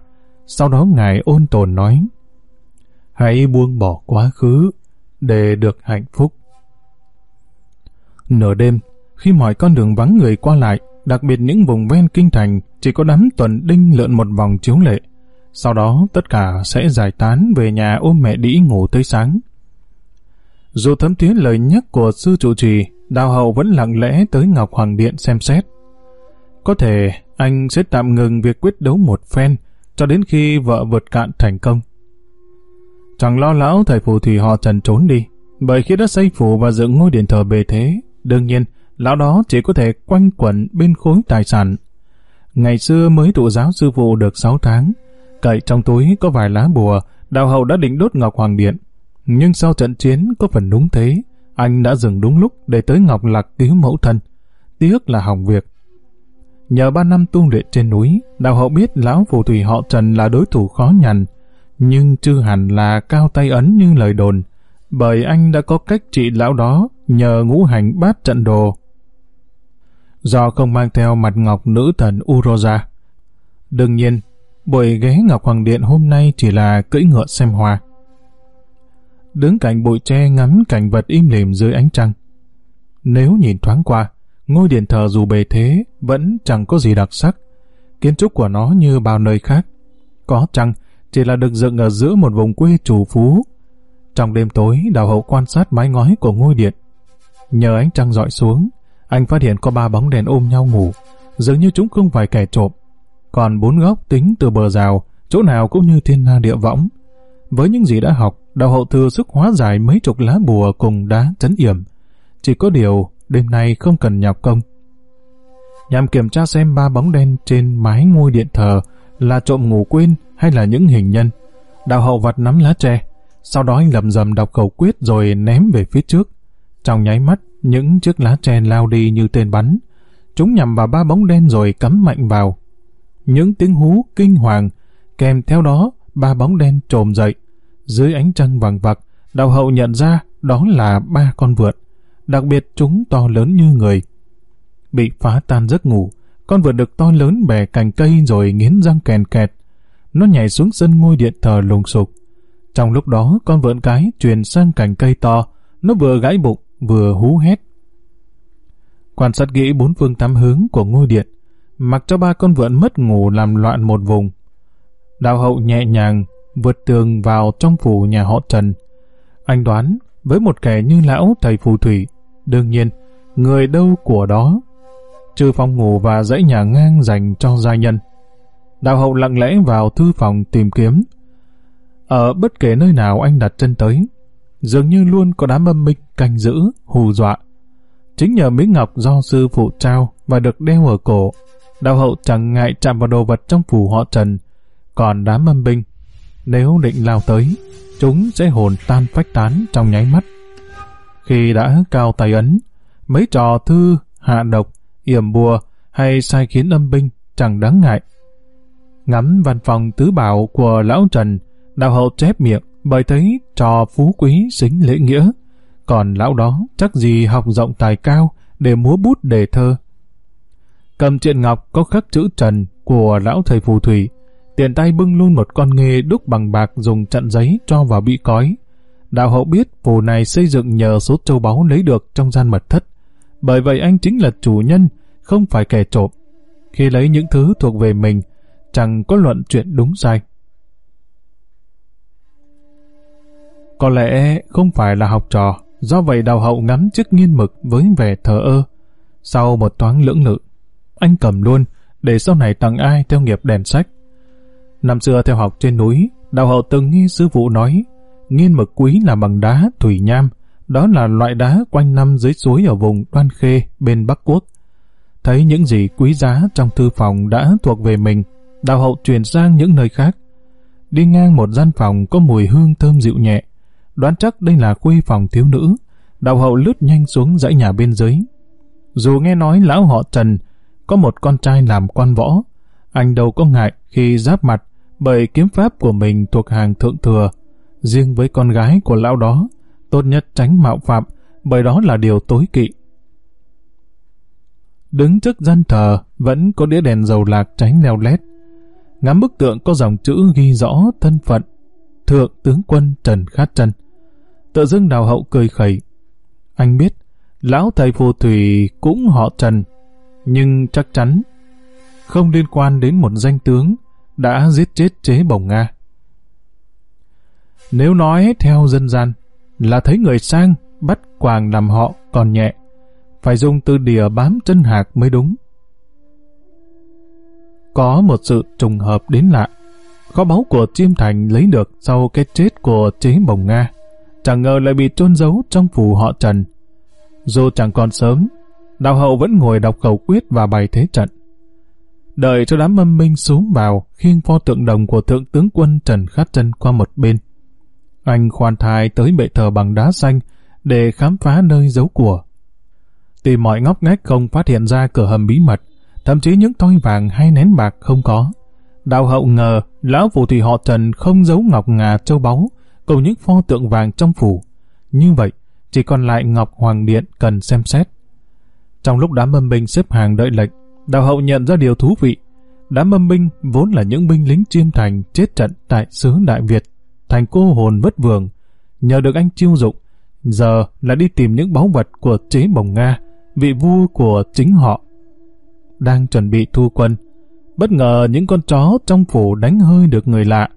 Sau đó ngài ôn tồn nói, hãy buông bỏ quá khứ để được hạnh phúc. Nửa đêm, khi mọi con đường vắng người qua lại, đặc biệt những vùng ven kinh thành, chỉ có đám tuần đinh lượn một vòng chiếu lệ. Sau đó tất cả sẽ giải tán về nhà ôm mẹ đĩ ngủ tới sáng. Dù thấm tiếng lời nhắc của sư trụ trì, đào hậu vẫn lặng lẽ tới Ngọc Hoàng Điện xem xét. Có thể anh sẽ tạm ngừng việc quyết đấu một phen cho đến khi vợ vượt cạn thành công. Chẳng lo lão thầy phù thủy họ trần trốn đi, bởi khi đã xây phủ và dựng ngôi điện thờ bề thế, đương nhiên lão đó chỉ có thể quanh quẩn bên khối tài sản. Ngày xưa mới tụ giáo sư phụ được 6 tháng, Cậy trong túi có vài lá bùa, đào hậu đã định đốt Ngọc Hoàng Điện. Nhưng sau trận chiến có phần đúng thế, anh đã dừng đúng lúc để tới Ngọc Lạc cứu mẫu thân. Tiếc là hỏng việc. Nhờ ba năm tu luyện trên núi, đào hậu biết lão phù thủy họ Trần là đối thủ khó nhằn, nhưng chưa hẳn là cao tay ấn như lời đồn, bởi anh đã có cách trị lão đó nhờ ngũ hành bát trận đồ. Do không mang theo mặt ngọc nữ thần Uroza. Đương nhiên, Buổi ghé Ngọc Hoàng Điện hôm nay chỉ là cưỡi ngựa xem hoa. Đứng cạnh bụi tre ngắm cảnh vật im lìm dưới ánh trăng. Nếu nhìn thoáng qua, ngôi điện thờ dù bề thế vẫn chẳng có gì đặc sắc. Kiến trúc của nó như bao nơi khác. Có chăng chỉ là được dựng ở giữa một vùng quê chủ phú. Trong đêm tối, đào hậu quan sát mái ngói của ngôi điện. Nhờ ánh trăng dọi xuống, anh phát hiện có ba bóng đèn ôm nhau ngủ, dường như chúng không phải kẻ trộm, còn bốn góc tính từ bờ rào, chỗ nào cũng như thiên la địa võng. Với những gì đã học, đạo hậu thừa sức hóa giải mấy chục lá bùa cùng đá chấn yểm. Chỉ có điều, đêm nay không cần nhọc công. Nhằm kiểm tra xem ba bóng đen trên mái ngôi điện thờ là trộm ngủ quên hay là những hình nhân. Đạo hậu vặt nắm lá tre, sau đó anh lầm rầm đọc khẩu quyết rồi ném về phía trước. Trong nháy mắt, những chiếc lá tre lao đi như tên bắn. Chúng nhằm vào ba bóng đen rồi cắm mạnh vào, những tiếng hú kinh hoàng, kèm theo đó ba bóng đen trồm dậy. Dưới ánh trăng vàng vặc, đào hậu nhận ra đó là ba con vượn. đặc biệt chúng to lớn như người. Bị phá tan giấc ngủ, con vượn được to lớn bẻ cành cây rồi nghiến răng kèn kẹt. Nó nhảy xuống sân ngôi điện thờ lùng sục. Trong lúc đó, con vượn cái truyền sang cành cây to, nó vừa gãi bụng, vừa hú hét. Quan sát kỹ bốn phương tám hướng của ngôi điện, mặc cho ba con vượn mất ngủ làm loạn một vùng. Đạo hậu nhẹ nhàng vượt tường vào trong phủ nhà họ Trần. Anh đoán, với một kẻ như lão thầy phù thủy, đương nhiên, người đâu của đó, trừ phòng ngủ và dãy nhà ngang dành cho gia nhân. Đạo hậu lặng lẽ vào thư phòng tìm kiếm. Ở bất kể nơi nào anh đặt chân tới, dường như luôn có đám âm minh canh giữ, hù dọa. Chính nhờ miếng ngọc do sư phụ trao và được đeo ở cổ, đạo hậu chẳng ngại chạm vào đồ vật trong phủ họ Trần, còn đám âm binh, nếu định lao tới, chúng sẽ hồn tan phách tán trong nháy mắt. Khi đã cao tay ấn, mấy trò thư, hạ độc, yểm bùa hay sai khiến âm binh chẳng đáng ngại. Ngắm văn phòng tứ bảo của lão Trần, đạo hậu chép miệng bởi thấy trò phú quý xính lễ nghĩa. Còn lão đó chắc gì học rộng tài cao để múa bút đề thơ. Cầm triện ngọc có khắc chữ Trần của lão thầy phù thủy, tiền tay bưng luôn một con nghề đúc bằng bạc dùng chặn giấy cho vào bị cói. Đạo hậu biết phù này xây dựng nhờ số châu báu lấy được trong gian mật thất. Bởi vậy anh chính là chủ nhân, không phải kẻ trộm. Khi lấy những thứ thuộc về mình, chẳng có luận chuyện đúng sai. Có lẽ không phải là học trò, do vậy đào hậu ngắm chiếc nghiên mực với vẻ thờ ơ. Sau một toán lưỡng lự, anh cầm luôn, để sau này tặng ai theo nghiệp đèn sách. Năm xưa theo học trên núi, đạo hậu từng nghe sư phụ nói, nghiên mực quý là bằng đá thủy nham, đó là loại đá quanh năm dưới suối ở vùng Đoan Khê bên Bắc Quốc. Thấy những gì quý giá trong thư phòng đã thuộc về mình, đạo hậu chuyển sang những nơi khác. Đi ngang một gian phòng có mùi hương thơm dịu nhẹ, đoán chắc đây là khuê phòng thiếu nữ. Đạo hậu lướt nhanh xuống dãy nhà bên dưới. Dù nghe nói lão họ Trần có một con trai làm quan võ, anh đâu có ngại khi giáp mặt bởi kiếm pháp của mình thuộc hàng thượng thừa. Riêng với con gái của lão đó, tốt nhất tránh mạo phạm, bởi đó là điều tối kỵ. Đứng trước gian thờ, vẫn có đĩa đèn dầu lạc cháy leo lét. Ngắm bức tượng có dòng chữ ghi rõ thân phận, Thượng tướng quân Trần Khát Trân. Tự dưng đào hậu cười khẩy. Anh biết, lão thầy phù thủy cũng họ Trần, nhưng chắc chắn không liên quan đến một danh tướng đã giết chết chế bồng Nga. Nếu nói theo dân gian, là thấy người sang bắt quàng làm họ còn nhẹ, phải dùng từ đìa bám chân hạc mới đúng. Có một sự trùng hợp đến lạ, kho báu của Chiêm Thành lấy được sau cái chết của chế bồng Nga, chẳng ngờ lại bị trôn giấu trong phủ họ Trần. Dù chẳng còn sớm, đạo hậu vẫn ngồi đọc khẩu quyết và bày thế trận. Đợi cho đám âm minh xuống vào, khiêng pho tượng đồng của thượng tướng quân Trần Khát Chân qua một bên. Anh khoan thai tới bệ thờ bằng đá xanh để khám phá nơi giấu của. Tìm mọi ngóc ngách không phát hiện ra cửa hầm bí mật, thậm chí những toi vàng hay nén bạc không có. Đạo hậu ngờ lão phù thủy họ Trần không giấu ngọc ngà châu báu cùng những pho tượng vàng trong phủ. Như vậy, chỉ còn lại Ngọc Hoàng Điện cần xem xét. Trong lúc đám âm binh xếp hàng đợi lệnh, đào hậu nhận ra điều thú vị. Đám âm binh vốn là những binh lính chiêm thành chết trận tại xứ Đại Việt thành cô hồn vất vường. Nhờ được anh chiêu dụng, giờ là đi tìm những báu vật của chế bồng Nga, vị vua của chính họ. Đang chuẩn bị thu quân, bất ngờ những con chó trong phủ đánh hơi được người lạ.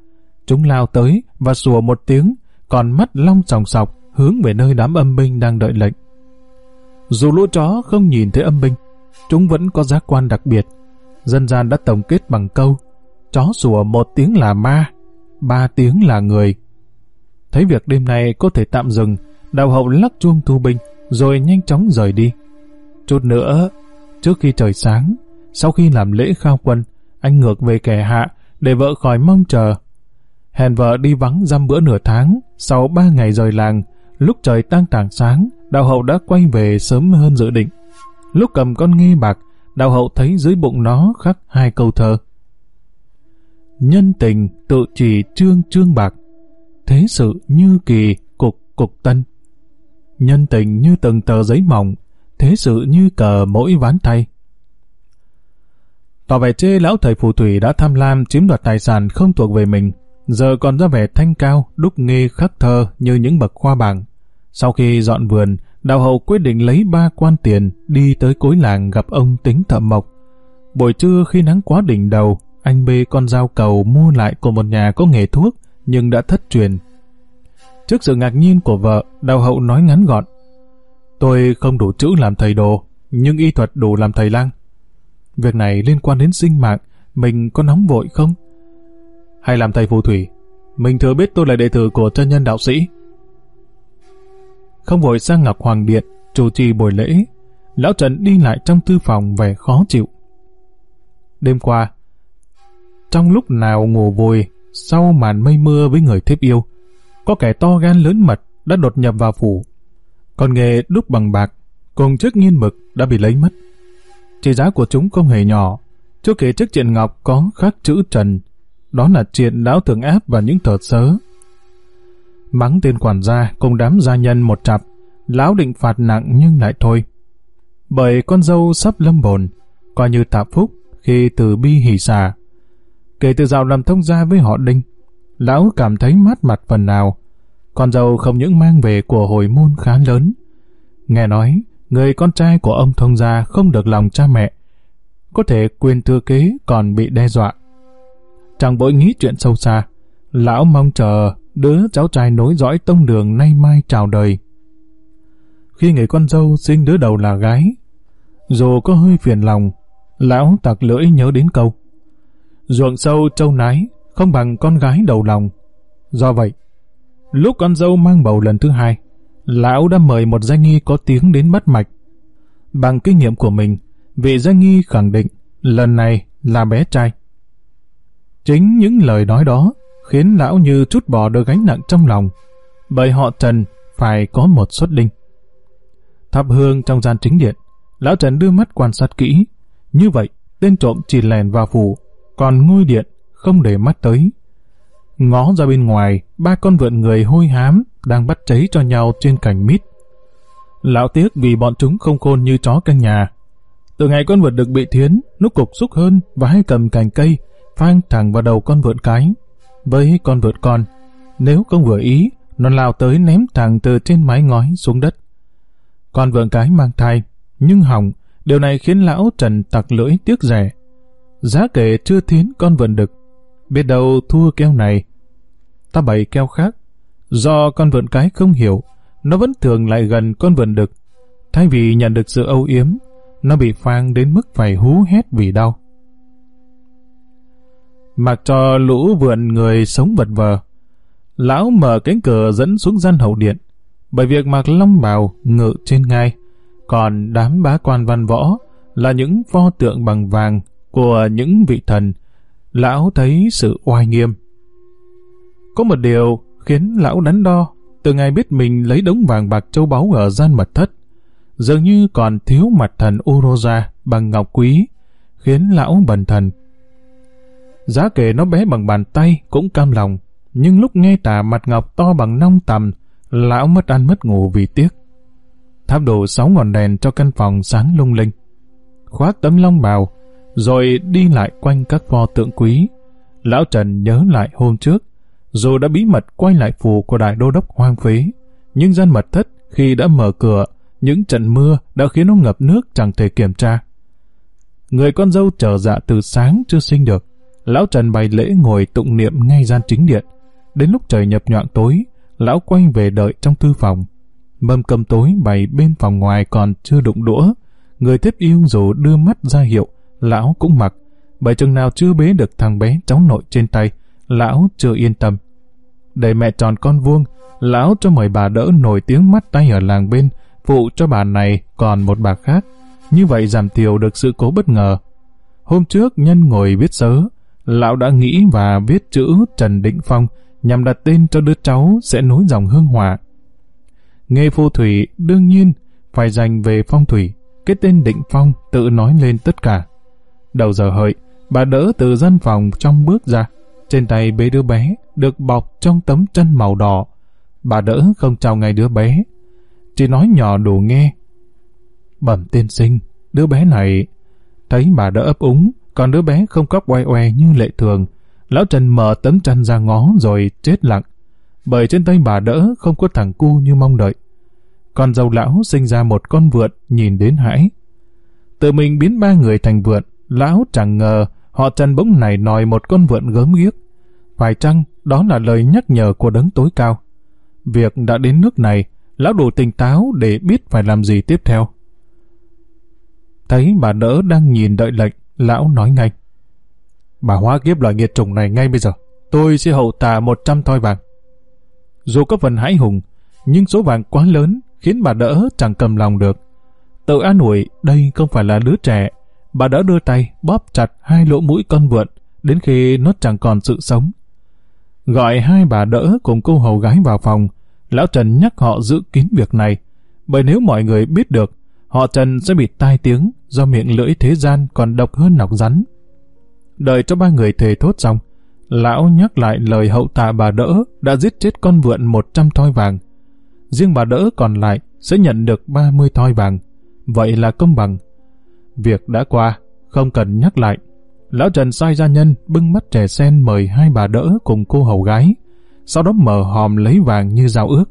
Chúng lao tới và sủa một tiếng, còn mắt long sòng sọc hướng về nơi đám âm binh đang đợi lệnh. Dù lũ chó không nhìn thấy âm binh, chúng vẫn có giác quan đặc biệt. Dân gian đã tổng kết bằng câu, chó sủa một tiếng là ma, ba tiếng là người. Thấy việc đêm nay có thể tạm dừng, đạo hậu lắc chuông thu binh, rồi nhanh chóng rời đi. Chút nữa, trước khi trời sáng, sau khi làm lễ khao quân, anh ngược về kẻ hạ, để vợ khỏi mong chờ. hèn vợ đi vắng dăm bữa nửa tháng, sau ba ngày rời làng, lúc trời tăng tảng sáng, đào hậu đã quay về sớm hơn dự định. Lúc cầm con nghe bạc, đào hậu thấy dưới bụng nó khắc hai câu thơ nhân tình tự chỉ trương trương bạc, thế sự như kỳ cục cục tân. nhân tình như từng tờ giấy mỏng, thế sự như cờ mỗi ván thay. Tỏ vẻ chê lão thầy phù thủy đã tham lam chiếm đoạt tài sản không thuộc về mình, giờ còn ra vẻ thanh cao, đúc nghi khắc thơ như những bậc khoa bảng. Sau khi dọn vườn, đạo hậu quyết định lấy ba quan tiền đi tới cối làng gặp ông tính thợ mộc. Buổi trưa khi nắng quá đỉnh đầu, anh bê con dao cầu mua lại của một nhà có nghề thuốc nhưng đã thất truyền. Trước sự ngạc nhiên của vợ, đạo hậu nói ngắn gọn. Tôi không đủ chữ làm thầy đồ, nhưng y thuật đủ làm thầy lang. Việc này liên quan đến sinh mạng, mình có nóng vội không? Hay làm thầy phù thủy, mình thừa biết tôi là đệ tử của chân nhân đạo sĩ. Không vội sang Ngọc Hoàng Điện, chủ trì buổi lễ, lão Trần đi lại trong thư phòng vẻ khó chịu. Đêm qua, trong lúc nào ngủ vùi, sau màn mây mưa với người thiếp yêu, có kẻ to gan lớn mật đã đột nhập vào phủ. Còn nghề đúc bằng bạc, cùng chiếc nghiên mực đã bị lấy mất. Trị giá của chúng không hề nhỏ, chưa kể chiếc triện ngọc có khắc chữ trần, đó là triện lão thường áp và những tờ sớ. Mắng tên quản gia cùng đám gia nhân một chặp, lão định phạt nặng nhưng lại thôi. Bởi con dâu sắp lâm bồn, coi như tạ phúc khi từ bi hỉ xà. Kể từ dạo làm thông gia với họ Đinh, lão cảm thấy mát mặt phần nào. Con dâu không những mang về của hồi môn khá lớn. Nghe nói, người con trai của ông thông gia không được lòng cha mẹ. Có thể quyền thừa kế còn bị đe dọa. Chẳng vội nghĩ chuyện sâu xa. Lão mong chờ đứa cháu trai nối dõi tông đường nay mai chào đời. Khi người con dâu sinh đứa đầu là gái, dù có hơi phiền lòng, lão tặc lưỡi nhớ đến câu. Ruộng sâu trâu nái, không bằng con gái đầu lòng. Do vậy, lúc con dâu mang bầu lần thứ hai, lão đã mời một danh nghi có tiếng đến bắt mạch. Bằng kinh nghiệm của mình, vị danh nghi khẳng định lần này là bé trai. Chính những lời nói đó khiến lão như chút bỏ được gánh nặng trong lòng, bởi họ Trần phải có một xuất đinh. Thắp hương trong gian chính điện, lão Trần đưa mắt quan sát kỹ. Như vậy, tên trộm chỉ lèn vào phủ, còn ngôi điện không để mắt tới. Ngó ra bên ngoài, ba con vượn người hôi hám đang bắt cháy cho nhau trên cành mít. Lão tiếc vì bọn chúng không khôn như chó canh nhà. Từ ngày con vượn được bị thiến, nó cục xúc hơn và hay cầm cành cây, phang thẳng vào đầu con vượn cái. Với con vượn con, nếu không vừa ý, nó lao tới ném thẳng từ trên mái ngói xuống đất. Con vượn cái mang thai, nhưng hỏng, điều này khiến lão Trần tặc lưỡi tiếc rẻ. Giá kể chưa thiến con vượn đực, biết đâu thua keo này. Ta bày keo khác, do con vượn cái không hiểu, nó vẫn thường lại gần con vượn đực. Thay vì nhận được sự âu yếm, nó bị phang đến mức phải hú hét vì đau. Mặc cho lũ vượn người sống vật vờ, lão mở cánh cửa dẫn xuống gian hậu điện, bởi việc mặc long bào ngự trên ngai, còn đám bá quan văn võ là những pho tượng bằng vàng của những vị thần, lão thấy sự oai nghiêm. Có một điều khiến lão đắn đo, từ ngày biết mình lấy đống vàng bạc châu báu ở gian mật thất, dường như còn thiếu mặt thần Uroja bằng ngọc quý, khiến lão bần thần. Giá kể nó bé bằng bàn tay cũng cam lòng, nhưng lúc nghe tả mặt ngọc to bằng nông tầm, lão mất ăn mất ngủ vì tiếc. Tháp đồ sáu ngọn đèn cho căn phòng sáng lung linh. Khoác tấm long bào, rồi đi lại quanh các pho tượng quý. Lão Trần nhớ lại hôm trước, dù đã bí mật quay lại phù của đại đô đốc hoang phế, nhưng gian mật thất khi đã mở cửa, những trận mưa đã khiến nó ngập nước chẳng thể kiểm tra. Người con dâu chờ dạ từ sáng chưa sinh được, lão Trần bày lễ ngồi tụng niệm ngay gian chính điện. Đến lúc trời nhập nhọn tối, lão quay về đợi trong thư phòng. Mâm cầm tối bày bên phòng ngoài còn chưa đụng đũa. Người tiếp yêu dù đưa mắt ra hiệu, lão cũng mặc. Bởi chừng nào chưa bế được thằng bé cháu nội trên tay, lão chưa yên tâm. Để mẹ tròn con vuông, lão cho mời bà đỡ nổi tiếng mắt tay ở làng bên, phụ cho bà này còn một bà khác. Như vậy giảm thiểu được sự cố bất ngờ. Hôm trước nhân ngồi viết sớ, lão đã nghĩ và viết chữ Trần Định Phong nhằm đặt tên cho đứa cháu sẽ nối dòng hương hòa. Nghề phù thủy đương nhiên phải dành về phong thủy, cái tên Định Phong tự nói lên tất cả. Đầu giờ hợi, bà đỡ từ gian phòng trong bước ra, trên tay bế đứa bé được bọc trong tấm chân màu đỏ. Bà đỡ không chào ngay đứa bé. chỉ nói nhỏ đủ nghe. Bẩm tiên sinh, đứa bé này... Thấy bà đỡ ấp úng, còn đứa bé không khóc oe oe như lệ thường. Lão Trần mở tấm chăn ra ngó rồi chết lặng. Bởi trên tay bà đỡ không có thằng cu như mong đợi. Con dâu lão sinh ra một con vượn nhìn đến hãi. Tự mình biến ba người thành vượn, lão chẳng ngờ họ Trần bỗng này nòi một con vượn gớm ghiếc. Phải chăng đó là lời nhắc nhở của đấng tối cao? Việc đã đến nước này, lão đủ tỉnh táo để biết phải làm gì tiếp theo. Thấy bà đỡ đang nhìn đợi lệnh, lão nói ngay. Bà hóa kiếp loại nghiệt trùng này ngay bây giờ. Tôi sẽ hậu tạ 100 thoi vàng. Dù có phần hãi hùng, nhưng số vàng quá lớn khiến bà đỡ chẳng cầm lòng được. Tự an ủi đây không phải là đứa trẻ. Bà đỡ đưa tay bóp chặt hai lỗ mũi con vượn đến khi nó chẳng còn sự sống. Gọi hai bà đỡ cùng cô hầu gái vào phòng, lão Trần nhắc họ giữ kín việc này, bởi nếu mọi người biết được, họ Trần sẽ bị tai tiếng do miệng lưỡi thế gian còn độc hơn nọc rắn. Đợi cho ba người thề thốt xong, lão nhắc lại lời hậu tạ bà đỡ đã giết chết con vượn 100 thoi vàng. Riêng bà đỡ còn lại sẽ nhận được 30 thoi vàng. Vậy là công bằng. Việc đã qua, không cần nhắc lại. Lão Trần sai gia nhân bưng mắt trẻ sen mời hai bà đỡ cùng cô hầu gái, sau đó mở hòm lấy vàng như giao ước.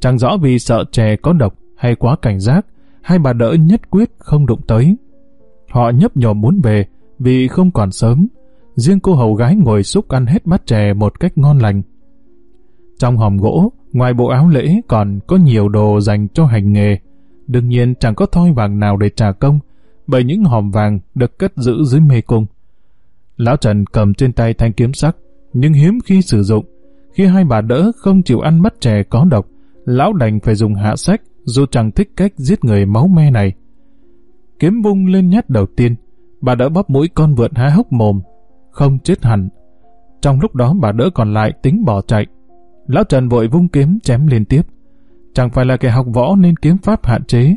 Chẳng rõ vì sợ trẻ có độc hay quá cảnh giác, hai bà đỡ nhất quyết không đụng tới. Họ nhấp nhòm muốn về vì không còn sớm. Riêng cô hầu gái ngồi xúc ăn hết bát chè một cách ngon lành. Trong hòm gỗ, ngoài bộ áo lễ còn có nhiều đồ dành cho hành nghề. Đương nhiên chẳng có thoi vàng nào để trả công, bởi những hòm vàng được cất giữ dưới mê cung. Lão Trần cầm trên tay thanh kiếm sắc, nhưng hiếm khi sử dụng. Khi hai bà đỡ không chịu ăn mắt chè có độc, lão đành phải dùng hạ sách, dù chẳng thích cách giết người máu me này. Kiếm vung lên nhát đầu tiên, bà đỡ bóp mũi con vượn há hốc mồm, không chết hẳn. Trong lúc đó bà đỡ còn lại tính bỏ chạy. Lão Trần vội vung kiếm chém liên tiếp. Chẳng phải là kẻ học võ nên kiếm pháp hạn chế.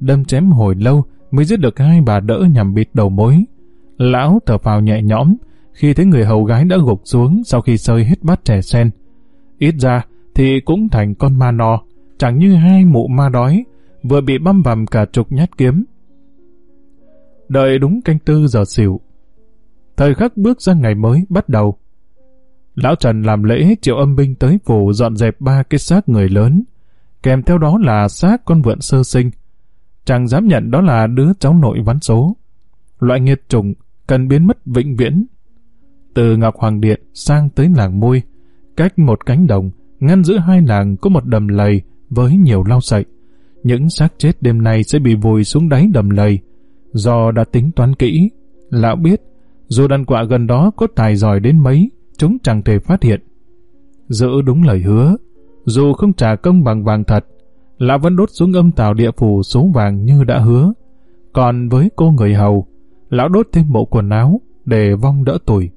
Đâm chém hồi lâu mới giết được hai bà đỡ nhằm bịt đầu mối. Lão thở phào nhẹ nhõm khi thấy người hầu gái đã gục xuống sau khi sơi hết bát trẻ sen. Ít ra thì cũng thành con ma no, chẳng như hai mụ ma đói, vừa bị băm vằm cả chục nhát kiếm. Đợi đúng canh tư giờ xỉu. Thời khắc bước ra ngày mới bắt đầu. Lão Trần làm lễ triệu âm binh tới phủ dọn dẹp ba cái xác người lớn, kèm theo đó là xác con vượn sơ sinh. chàng dám nhận đó là đứa cháu nội vắn số. Loại nghiệt trùng cần biến mất vĩnh viễn. Từ Ngọc Hoàng Điện sang tới làng môi, cách một cánh đồng, ngăn giữa hai làng có một đầm lầy với nhiều lau sậy. Những xác chết đêm nay sẽ bị vùi xuống đáy đầm lầy. Do đã tính toán kỹ, lão biết, dù đàn quạ gần đó có tài giỏi đến mấy, chúng chẳng thể phát hiện. Giữ đúng lời hứa, dù không trả công bằng vàng thật, lão vẫn đốt xuống âm tào địa phủ số vàng như đã hứa. Còn với cô người hầu, lão đốt thêm bộ quần áo để vong đỡ tuổi.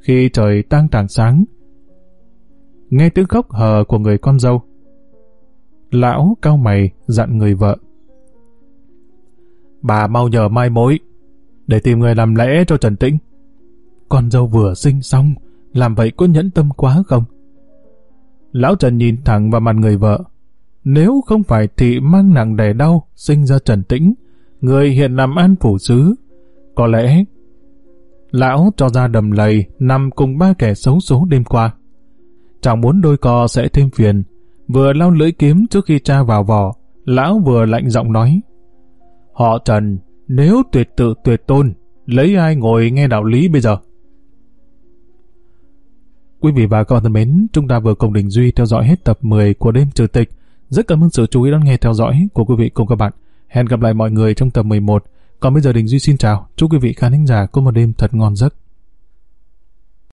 Khi trời tăng tràng sáng, nghe tiếng khóc hờ của người con dâu. Lão cao mày dặn người vợ. Bà mau nhờ mai mối, để tìm người làm lễ cho Trần Tĩnh. Con dâu vừa sinh xong, làm vậy có nhẫn tâm quá không? Lão Trần nhìn thẳng vào mặt người vợ. Nếu không phải thị mang nặng đẻ đau, sinh ra Trần Tĩnh, người hiện làm an phủ sứ, có lẽ lão cho ra đầm lầy nằm cùng ba kẻ xấu số đêm qua. Chẳng muốn đôi co sẽ thêm phiền, vừa lau lưỡi kiếm trước khi cha vào vỏ, lão vừa lạnh giọng nói. Họ Trần, nếu tuyệt tự tuyệt tôn, lấy ai ngồi nghe đạo lý bây giờ? Quý vị và các bạn thân mến, chúng ta vừa cùng Đình Duy theo dõi hết tập 10 của đêm trừ tịch. Rất cảm ơn sự chú ý đón nghe theo dõi của quý vị cùng các bạn. Hẹn gặp lại mọi người trong tập 11. Còn bây giờ Đình Duy xin chào, chúc quý vị khán thính giả có một đêm thật ngon giấc.